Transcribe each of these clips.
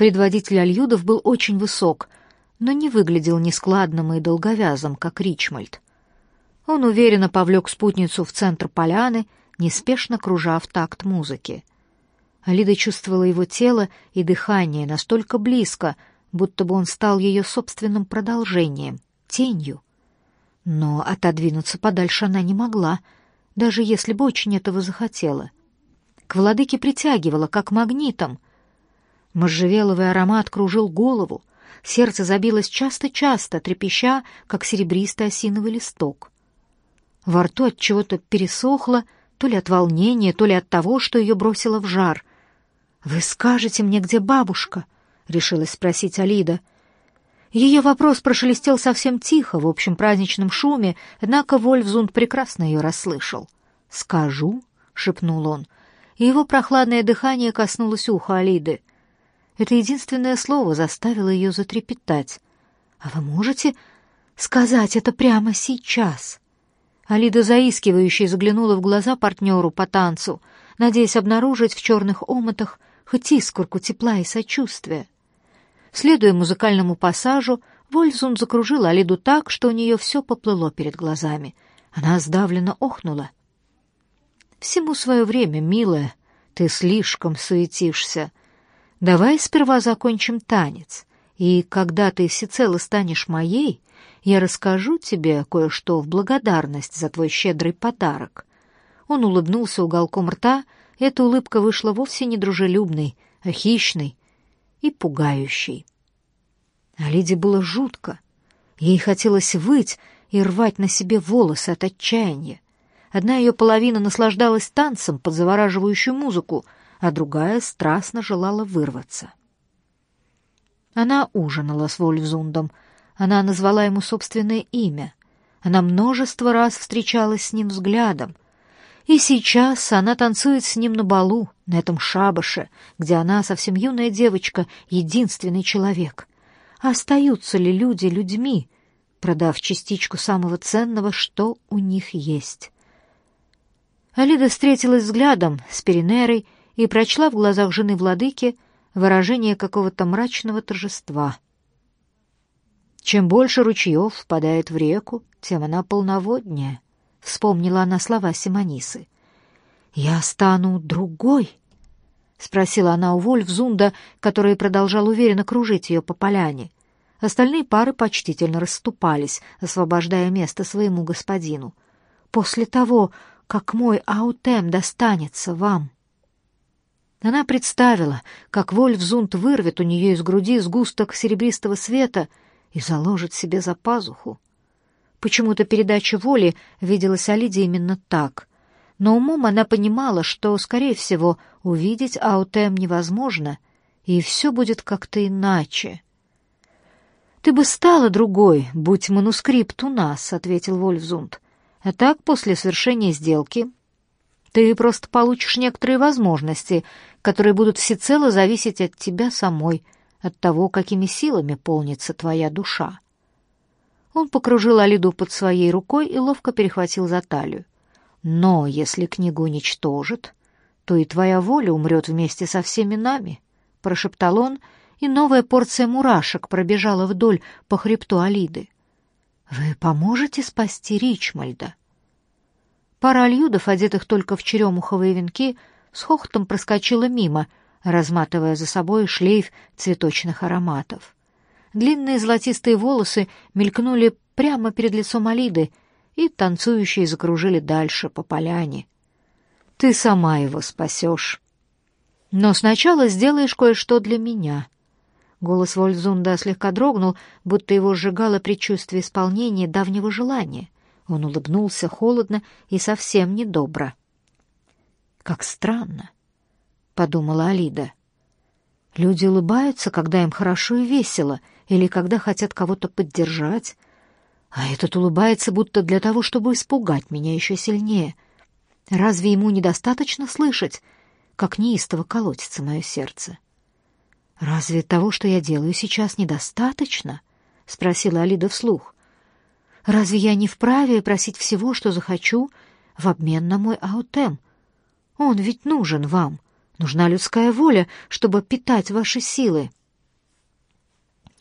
Предводитель Альюдов был очень высок, но не выглядел нескладным и долговязым, как Ричмольд. Он уверенно повлек спутницу в центр поляны, неспешно кружа в такт музыки. Алида чувствовала его тело и дыхание настолько близко, будто бы он стал ее собственным продолжением, тенью. Но отодвинуться подальше она не могла, даже если бы очень этого захотела. К владыке притягивала, как магнитом. Можжевеловый аромат кружил голову, сердце забилось часто-часто, трепеща, как серебристый осиновый листок. Во рту от чего-то пересохло, то ли от волнения, то ли от того, что ее бросило в жар. «Вы скажете мне, где бабушка?» — решилась спросить Алида. Ее вопрос прошелестел совсем тихо, в общем праздничном шуме, однако Вольфзунд прекрасно ее расслышал. «Скажу», — шепнул он, и его прохладное дыхание коснулось уха Алиды. Это единственное слово заставило ее затрепетать. «А вы можете сказать это прямо сейчас?» Алида заискивающе заглянула в глаза партнеру по танцу, надеясь обнаружить в черных омутах хоть искорку тепла и сочувствия. Следуя музыкальному пассажу, Вользун закружил Алиду так, что у нее все поплыло перед глазами. Она сдавленно охнула. «Всему свое время, милая, ты слишком суетишься. Давай сперва закончим танец, и когда ты всецело станешь моей, я расскажу тебе кое-что в благодарность за твой щедрый подарок». Он улыбнулся уголком рта, эта улыбка вышла вовсе не дружелюбной, а хищной и пугающей. А Лиде было жутко. Ей хотелось выть и рвать на себе волосы от отчаяния. Одна ее половина наслаждалась танцем под завораживающую музыку, а другая страстно желала вырваться. Она ужинала с Вольфзундом. Она назвала ему собственное имя. Она множество раз встречалась с ним взглядом, и сейчас она танцует с ним на балу, на этом шабаше, где она, совсем юная девочка, единственный человек. Остаются ли люди людьми, продав частичку самого ценного, что у них есть? Алида встретилась взглядом с Перинерой и прочла в глазах жены владыки выражение какого-то мрачного торжества. Чем больше ручьев впадает в реку, тем она полноводнее —— вспомнила она слова Симонисы. «Я стану другой?» — спросила она у Вольфзунда, который продолжал уверенно кружить ее по поляне. Остальные пары почтительно расступались, освобождая место своему господину. «После того, как мой аутем достанется вам». Она представила, как Вольфзунд вырвет у нее из груди сгусток серебристого света и заложит себе за пазуху. Почему-то передача воли виделась Алиде именно так. Но умом она понимала, что, скорее всего, увидеть Аутем невозможно, и все будет как-то иначе. «Ты бы стала другой, будь манускрипт у нас», — ответил Вольфзунд. «А так, после совершения сделки, ты просто получишь некоторые возможности, которые будут всецело зависеть от тебя самой, от того, какими силами полнится твоя душа». Он покружил Алиду под своей рукой и ловко перехватил за талию. «Но если книгу уничтожит, то и твоя воля умрет вместе со всеми нами», — прошептал он, и новая порция мурашек пробежала вдоль по хребту Алиды. «Вы поможете спасти Ричмальда?» Пара альюдов, одетых только в черемуховые венки, с хохотом проскочила мимо, разматывая за собой шлейф цветочных ароматов. Длинные золотистые волосы мелькнули прямо перед лицом Алиды, и танцующие закружили дальше по поляне. «Ты сама его спасешь. Но сначала сделаешь кое-что для меня». Голос Вользунда слегка дрогнул, будто его сжигало предчувствие исполнения давнего желания. Он улыбнулся холодно и совсем недобро. «Как странно», — подумала Алида. «Люди улыбаются, когда им хорошо и весело, или когда хотят кого-то поддержать, а этот улыбается будто для того, чтобы испугать меня еще сильнее. Разве ему недостаточно слышать, как неистово колотится мое сердце? Разве того, что я делаю сейчас, недостаточно? спросила Алида вслух. Разве я не вправе просить всего, что захочу, в обмен на мой аутем? Он ведь нужен вам. Нужна людская воля, чтобы питать ваши силы.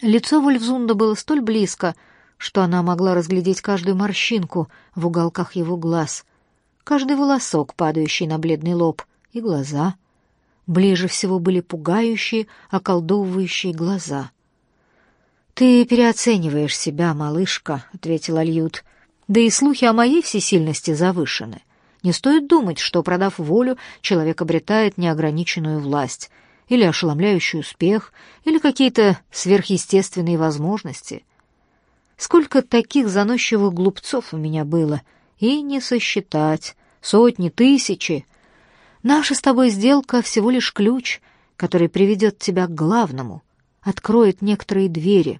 Лицо Вольфзунда было столь близко, что она могла разглядеть каждую морщинку в уголках его глаз, каждый волосок, падающий на бледный лоб, и глаза. Ближе всего были пугающие, околдовывающие глаза. «Ты переоцениваешь себя, малышка», — ответил Альют. «Да и слухи о моей всесильности завышены. Не стоит думать, что, продав волю, человек обретает неограниченную власть, или ошеломляющий успех, или какие-то сверхъестественные возможности. Сколько таких заносчивых глупцов у меня было, и не сосчитать, сотни, тысячи. Наша с тобой сделка всего лишь ключ, который приведет тебя к главному, откроет некоторые двери.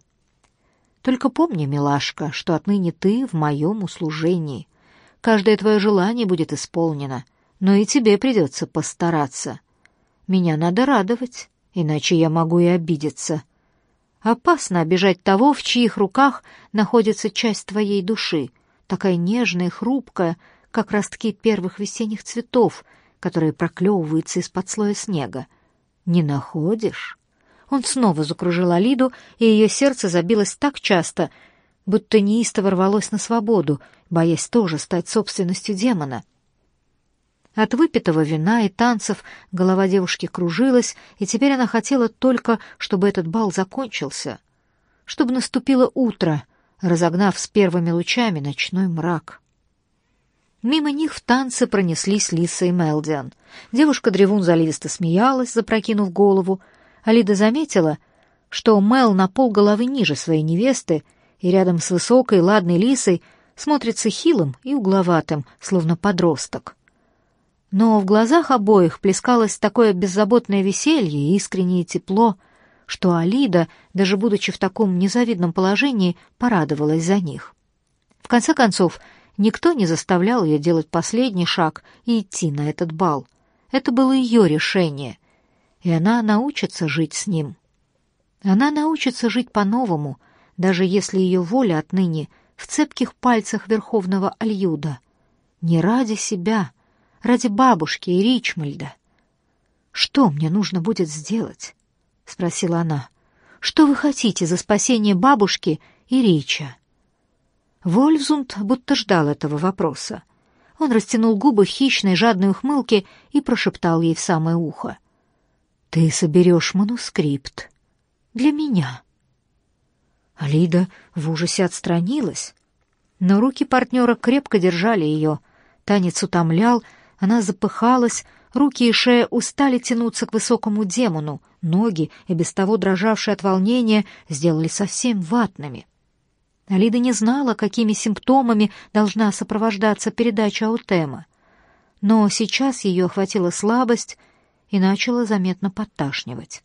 Только помни, милашка, что отныне ты в моем услужении. Каждое твое желание будет исполнено, но и тебе придется постараться. Меня надо радовать, иначе я могу и обидеться. Опасно обижать того, в чьих руках находится часть твоей души, такая нежная и хрупкая, как ростки первых весенних цветов, которые проклевываются из-под слоя снега. Не находишь? Он снова закружил Алиду, и ее сердце забилось так часто, будто неистово рвалось на свободу, боясь тоже стать собственностью демона. От выпитого вина и танцев голова девушки кружилась, и теперь она хотела только, чтобы этот бал закончился, чтобы наступило утро, разогнав с первыми лучами ночной мрак. Мимо них в танце пронеслись Лиса и Мелдиан. Девушка-древун заливисто смеялась, запрокинув голову, Алида заметила, что Мел на пол головы ниже своей невесты и рядом с высокой ладной лисой смотрится хилым и угловатым, словно подросток. Но в глазах обоих плескалось такое беззаботное веселье и искреннее тепло, что Алида, даже будучи в таком незавидном положении, порадовалась за них. В конце концов, никто не заставлял ее делать последний шаг и идти на этот бал. Это было ее решение, и она научится жить с ним. Она научится жить по-новому, даже если ее воля отныне в цепких пальцах Верховного Альюда. Не ради себя, ради бабушки и Ричмальда. «Что мне нужно будет сделать?» — спросила она. «Что вы хотите за спасение бабушки и Рича?» Вольфзунд будто ждал этого вопроса. Он растянул губы в хищной жадной ухмылке и прошептал ей в самое ухо — ты соберешь манускрипт. Для меня. Алида в ужасе отстранилась, но руки партнера крепко держали ее. Танец утомлял, она запыхалась, руки и шея устали тянуться к высокому демону, ноги, и без того дрожавшие от волнения, сделали совсем ватными. Алида не знала, какими симптомами должна сопровождаться передача Аутема. Но сейчас ее охватила слабость, и начало заметно подташнивать.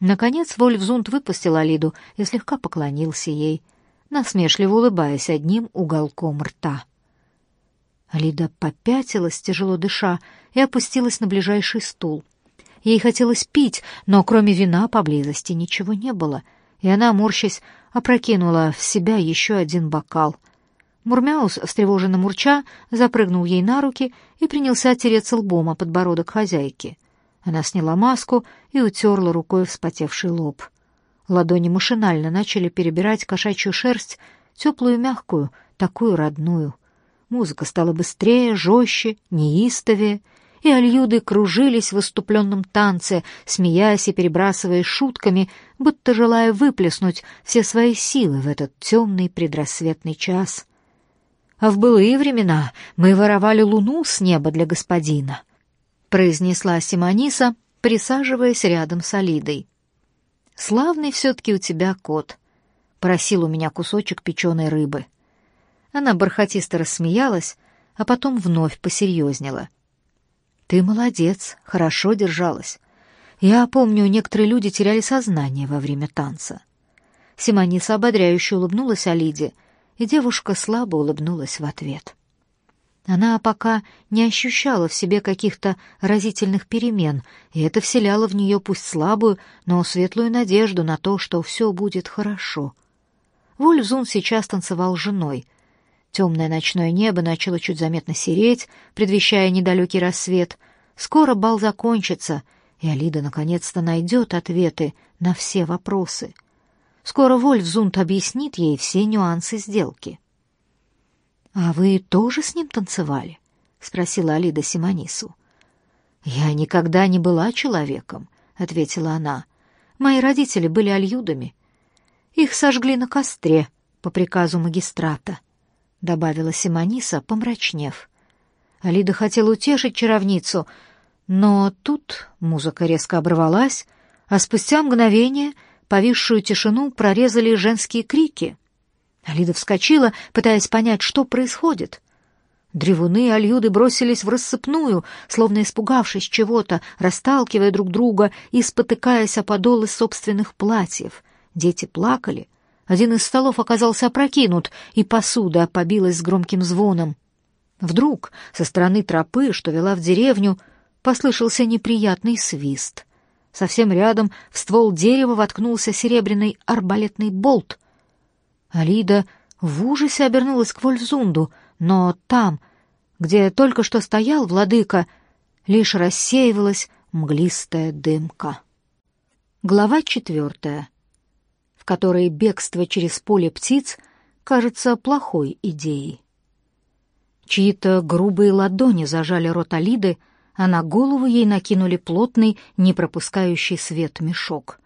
Наконец Вольфзунд выпустил Алиду и слегка поклонился ей, насмешливо улыбаясь одним уголком рта. Алида попятилась, тяжело дыша, и опустилась на ближайший стул. Ей хотелось пить, но кроме вина поблизости ничего не было, и она, морщась, опрокинула в себя еще один бокал. Мурмяус, встревоженно мурча, запрыгнул ей на руки и принялся тереться лбом о подбородок хозяйки — она сняла маску и утерла рукой вспотевший лоб. Ладони машинально начали перебирать кошачью шерсть, теплую мягкую, такую родную. Музыка стала быстрее, жестче, неистовее, и альюды кружились в выступленном танце, смеясь и перебрасываясь шутками, будто желая выплеснуть все свои силы в этот темный предрассветный час. А в былые времена мы воровали луну с неба для господина произнесла Симониса, присаживаясь рядом с Алидой. «Славный все-таки у тебя кот», — просил у меня кусочек печеной рыбы. Она бархатисто рассмеялась, а потом вновь посерьезнела. «Ты молодец, хорошо держалась. Я помню, некоторые люди теряли сознание во время танца». Симониса ободряюще улыбнулась Алиде, и девушка слабо улыбнулась в ответ. Она пока не ощущала в себе каких-то разительных перемен, и это вселяло в нее пусть слабую, но светлую надежду на то, что все будет хорошо. Вольфзун сейчас танцевал с женой. Темное ночное небо начало чуть заметно сереть, предвещая недалекий рассвет. Скоро бал закончится, и Алида наконец-то найдет ответы на все вопросы. Скоро Вольфзунд объяснит ей все нюансы сделки. «А вы тоже с ним танцевали?» — спросила Алида Симонису. «Я никогда не была человеком», — ответила она. «Мои родители были альюдами. Их сожгли на костре по приказу магистрата», — добавила Симониса, помрачнев. Алида хотела утешить чаровницу, но тут музыка резко оборвалась, а спустя мгновение повисшую тишину прорезали женские крики. Алида вскочила, пытаясь понять, что происходит. Древуны и альюды бросились в рассыпную, словно испугавшись чего-то, расталкивая друг друга и спотыкаясь о подолы собственных платьев. Дети плакали. Один из столов оказался опрокинут, и посуда побилась с громким звоном. Вдруг со стороны тропы, что вела в деревню, послышался неприятный свист. Совсем рядом в ствол дерева воткнулся серебряный арбалетный болт. Алида в ужасе обернулась к Вольфзунду, но там, где только что стоял владыка, лишь рассеивалась мглистая дымка. Глава четвертая, в которой бегство через поле птиц кажется плохой идеей. Чьи-то грубые ладони зажали рот Алиды, а на голову ей накинули плотный, не пропускающий свет мешок.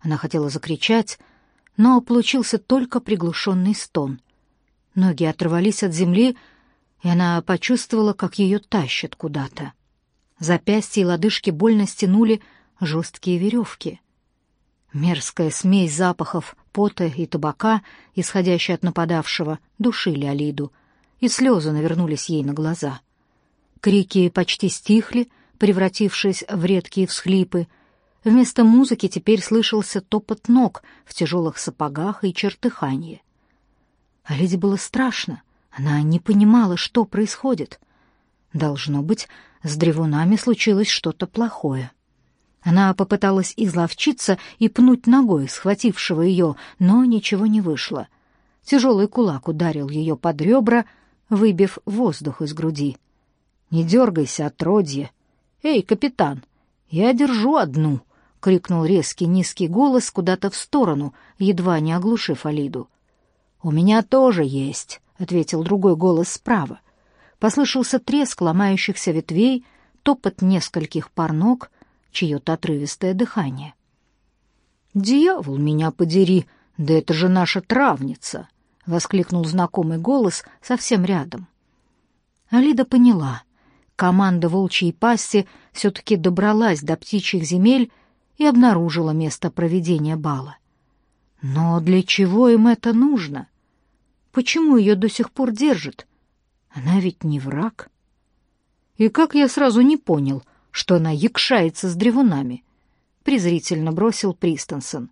Она хотела закричать, но получился только приглушенный стон. Ноги оторвались от земли, и она почувствовала, как ее тащат куда-то. Запястья и лодыжки больно стянули жесткие веревки. Мерзкая смесь запахов пота и табака, исходящая от нападавшего, душили Алиду, и слезы навернулись ей на глаза. Крики почти стихли, превратившись в редкие всхлипы. Вместо музыки теперь слышался топот ног в тяжелых сапогах и чертыханье. А Лиде было страшно. Она не понимала, что происходит. Должно быть, с древунами случилось что-то плохое. Она попыталась изловчиться и пнуть ногой схватившего ее, но ничего не вышло. Тяжелый кулак ударил ее под ребра, выбив воздух из груди. «Не дергайся, отродье!» «Эй, капитан, я держу одну!» — крикнул резкий низкий голос куда-то в сторону, едва не оглушив Алиду. «У меня тоже есть», — ответил другой голос справа. Послышался треск ломающихся ветвей, топот нескольких пар ног, чье-то отрывистое дыхание. «Дьявол, меня подери! Да это же наша травница!» — воскликнул знакомый голос совсем рядом. Алида поняла. Команда волчьей пасти все-таки добралась до птичьих земель и обнаружила место проведения бала. Но для чего им это нужно? Почему ее до сих пор держат? Она ведь не враг. И как я сразу не понял, что она якшается с древунами, презрительно бросил Пристенсон.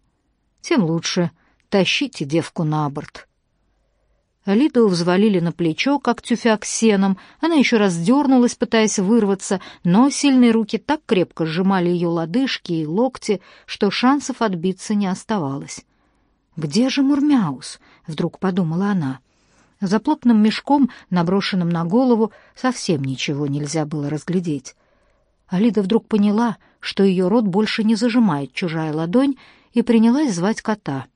Тем лучше тащите девку на борт. Алиду взвалили на плечо, как тюфяк сеном. Она еще раз дернулась, пытаясь вырваться, но сильные руки так крепко сжимали ее лодыжки и локти, что шансов отбиться не оставалось. «Где же Мурмяус?» — вдруг подумала она. За плотным мешком, наброшенным на голову, совсем ничего нельзя было разглядеть. Алида вдруг поняла, что ее рот больше не зажимает чужая ладонь, и принялась звать кота.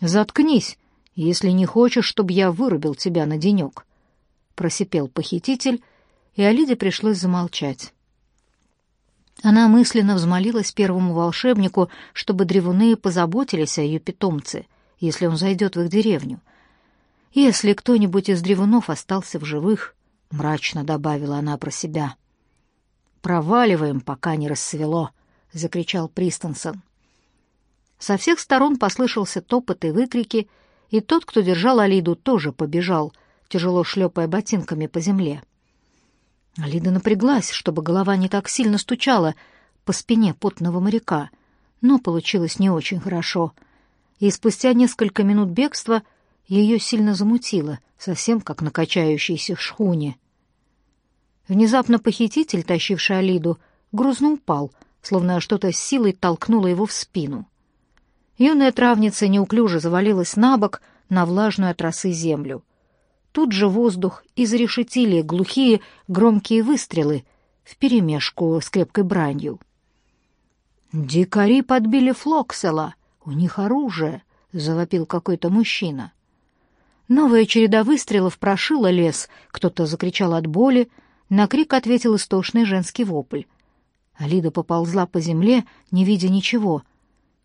«Заткнись, если не хочешь, чтобы я вырубил тебя на денек», — просипел похититель, и Алиде пришлось замолчать. Она мысленно взмолилась первому волшебнику, чтобы древуны позаботились о ее питомце, если он зайдет в их деревню. «Если кто-нибудь из древунов остался в живых», — мрачно добавила она про себя. «Проваливаем, пока не рассвело», — закричал Пристенсон. Со всех сторон послышался топот и выкрики, и тот, кто держал Алиду, тоже побежал, тяжело шлепая ботинками по земле. Алида напряглась, чтобы голова не так сильно стучала по спине потного моряка, но получилось не очень хорошо. И спустя несколько минут бегства ее сильно замутило, совсем как на качающейся шхуне. Внезапно похититель, тащивший Алиду, грузно упал, словно что-то с силой толкнуло его в спину. Юная травница неуклюже завалилась на бок на влажную от росы землю — Тут же воздух изрешетили глухие громкие выстрелы вперемешку с крепкой бранью. «Дикари подбили Флоксела, у них оружие», — завопил какой-то мужчина. Новая череда выстрелов прошила лес, кто-то закричал от боли, на крик ответил истошный женский вопль. Алида поползла по земле, не видя ничего.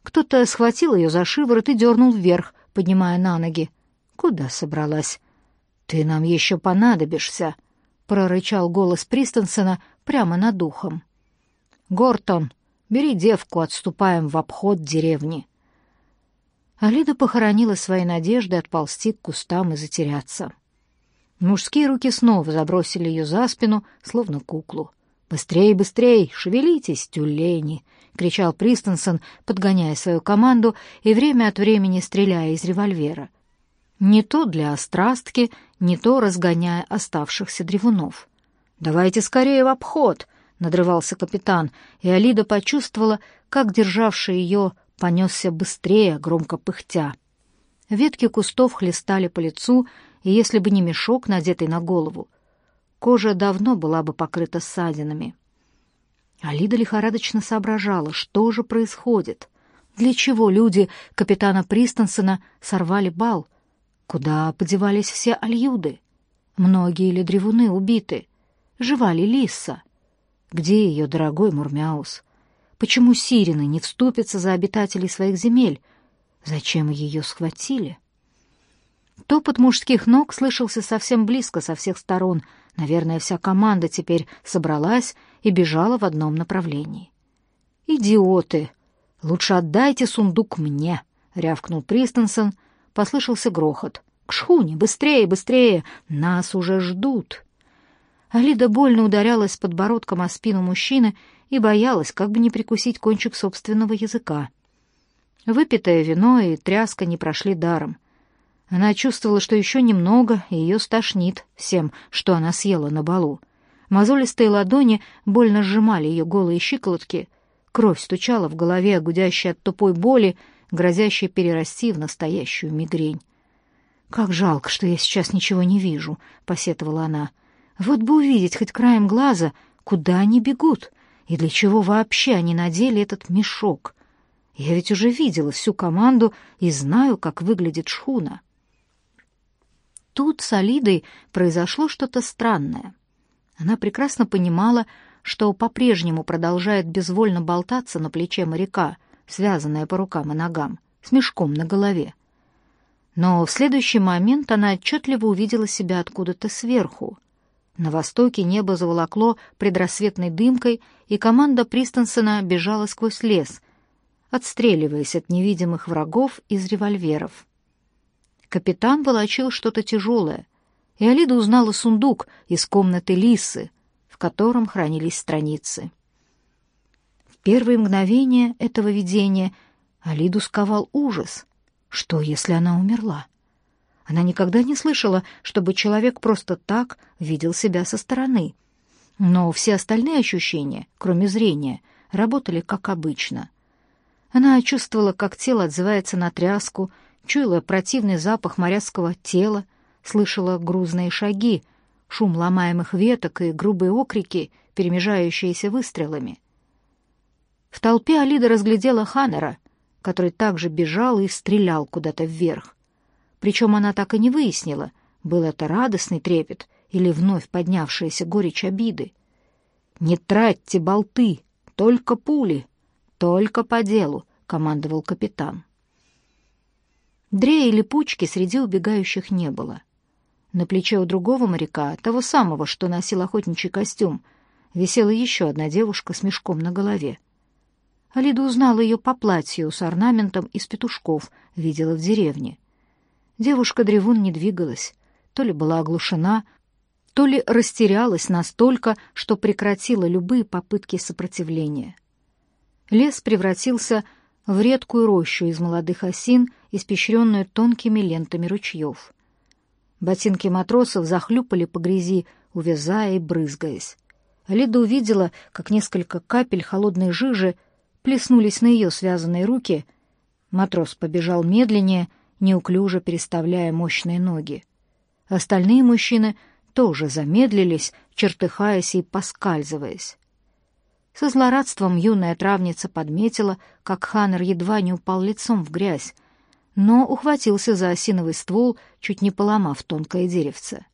Кто-то схватил ее за шиворот и дернул вверх, поднимая на ноги. Куда собралась? Ты нам еще понадобишься, прорычал голос Пристенсена прямо над духом. Гортон, бери девку, отступаем в обход деревни. Алида похоронила свои надежды отползти к кустам и затеряться. Мужские руки снова забросили ее за спину, словно куклу. «Быстрей, быстрей! Шевелитесь, тюлени!» — кричал Пристенсон, подгоняя свою команду и время от времени стреляя из револьвера. Не то для острастки, не то разгоняя оставшихся древунов. «Давайте скорее в обход!» — надрывался капитан, и Алида почувствовала, как державший ее понесся быстрее, громко пыхтя. Ветки кустов хлестали по лицу, и если бы не мешок, надетый на голову, кожа давно была бы покрыта ссадинами. Алида лихорадочно соображала, что же происходит. Для чего люди капитана Пристенсена сорвали бал? Куда подевались все альюды? Многие ли древуны убиты? Жива ли Лиса? Где ее дорогой Мурмяус? Почему сирены не вступятся за обитателей своих земель? Зачем ее схватили? Топот мужских ног слышался совсем близко со всех сторон — Наверное, вся команда теперь собралась и бежала в одном направлении. «Идиоты! Лучше отдайте сундук мне!» — рявкнул Пристенсон. Послышался грохот. «К шхуне! Быстрее, быстрее! Нас уже ждут!» Алида больно ударялась подбородком о спину мужчины и боялась, как бы не прикусить кончик собственного языка. Выпитое вино и тряска не прошли даром — она чувствовала, что еще немного, и ее стошнит всем, что она съела на балу. Мозолистые ладони больно сжимали ее голые щиколотки. Кровь стучала в голове, гудящая от тупой боли, грозящей перерасти в настоящую мигрень. «Как жалко, что я сейчас ничего не вижу», — посетовала она. «Вот бы увидеть хоть краем глаза, куда они бегут, и для чего вообще они надели этот мешок. Я ведь уже видела всю команду и знаю, как выглядит шхуна» тут с Алидой произошло что-то странное. Она прекрасно понимала, что по-прежнему продолжает безвольно болтаться на плече моряка, связанная по рукам и ногам, с мешком на голове. Но в следующий момент она отчетливо увидела себя откуда-то сверху. На востоке небо заволокло предрассветной дымкой, и команда Пристенсена бежала сквозь лес, отстреливаясь от невидимых врагов из револьверов. Капитан волочил что-то тяжелое, и Алида узнала сундук из комнаты Лисы, в котором хранились страницы. В первые мгновения этого видения Алиду сковал ужас. Что, если она умерла? Она никогда не слышала, чтобы человек просто так видел себя со стороны. Но все остальные ощущения, кроме зрения, работали как обычно. Она чувствовала, как тело отзывается на тряску, чуяла противный запах моряцкого тела, слышала грузные шаги, шум ломаемых веток и грубые окрики, перемежающиеся выстрелами. В толпе Алида разглядела Ханнера, который также бежал и стрелял куда-то вверх. Причем она так и не выяснила, был это радостный трепет или вновь поднявшаяся горечь обиды. «Не тратьте болты, только пули, только по делу», — командовал капитан. Дрея или пучки среди убегающих не было. На плече у другого моряка, того самого, что носил охотничий костюм, висела еще одна девушка с мешком на голове. Алида узнала ее по платью с орнаментом из петушков, видела в деревне. Девушка-древун не двигалась, то ли была оглушена, то ли растерялась настолько, что прекратила любые попытки сопротивления. Лес превратился в редкую рощу из молодых осин, испещренную тонкими лентами ручьев. Ботинки матросов захлюпали по грязи, увязая и брызгаясь. Лида увидела, как несколько капель холодной жижи плеснулись на ее связанные руки. Матрос побежал медленнее, неуклюже переставляя мощные ноги. Остальные мужчины тоже замедлились, чертыхаясь и поскальзываясь. Со злорадством юная травница подметила, как Ханнер едва не упал лицом в грязь, но ухватился за осиновый ствол, чуть не поломав тонкое деревце.